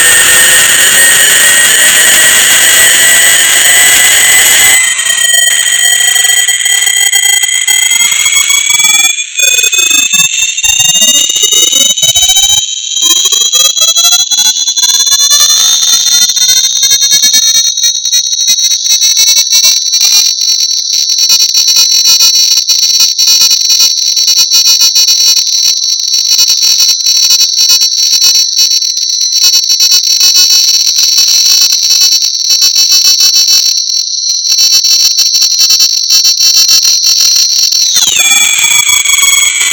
you you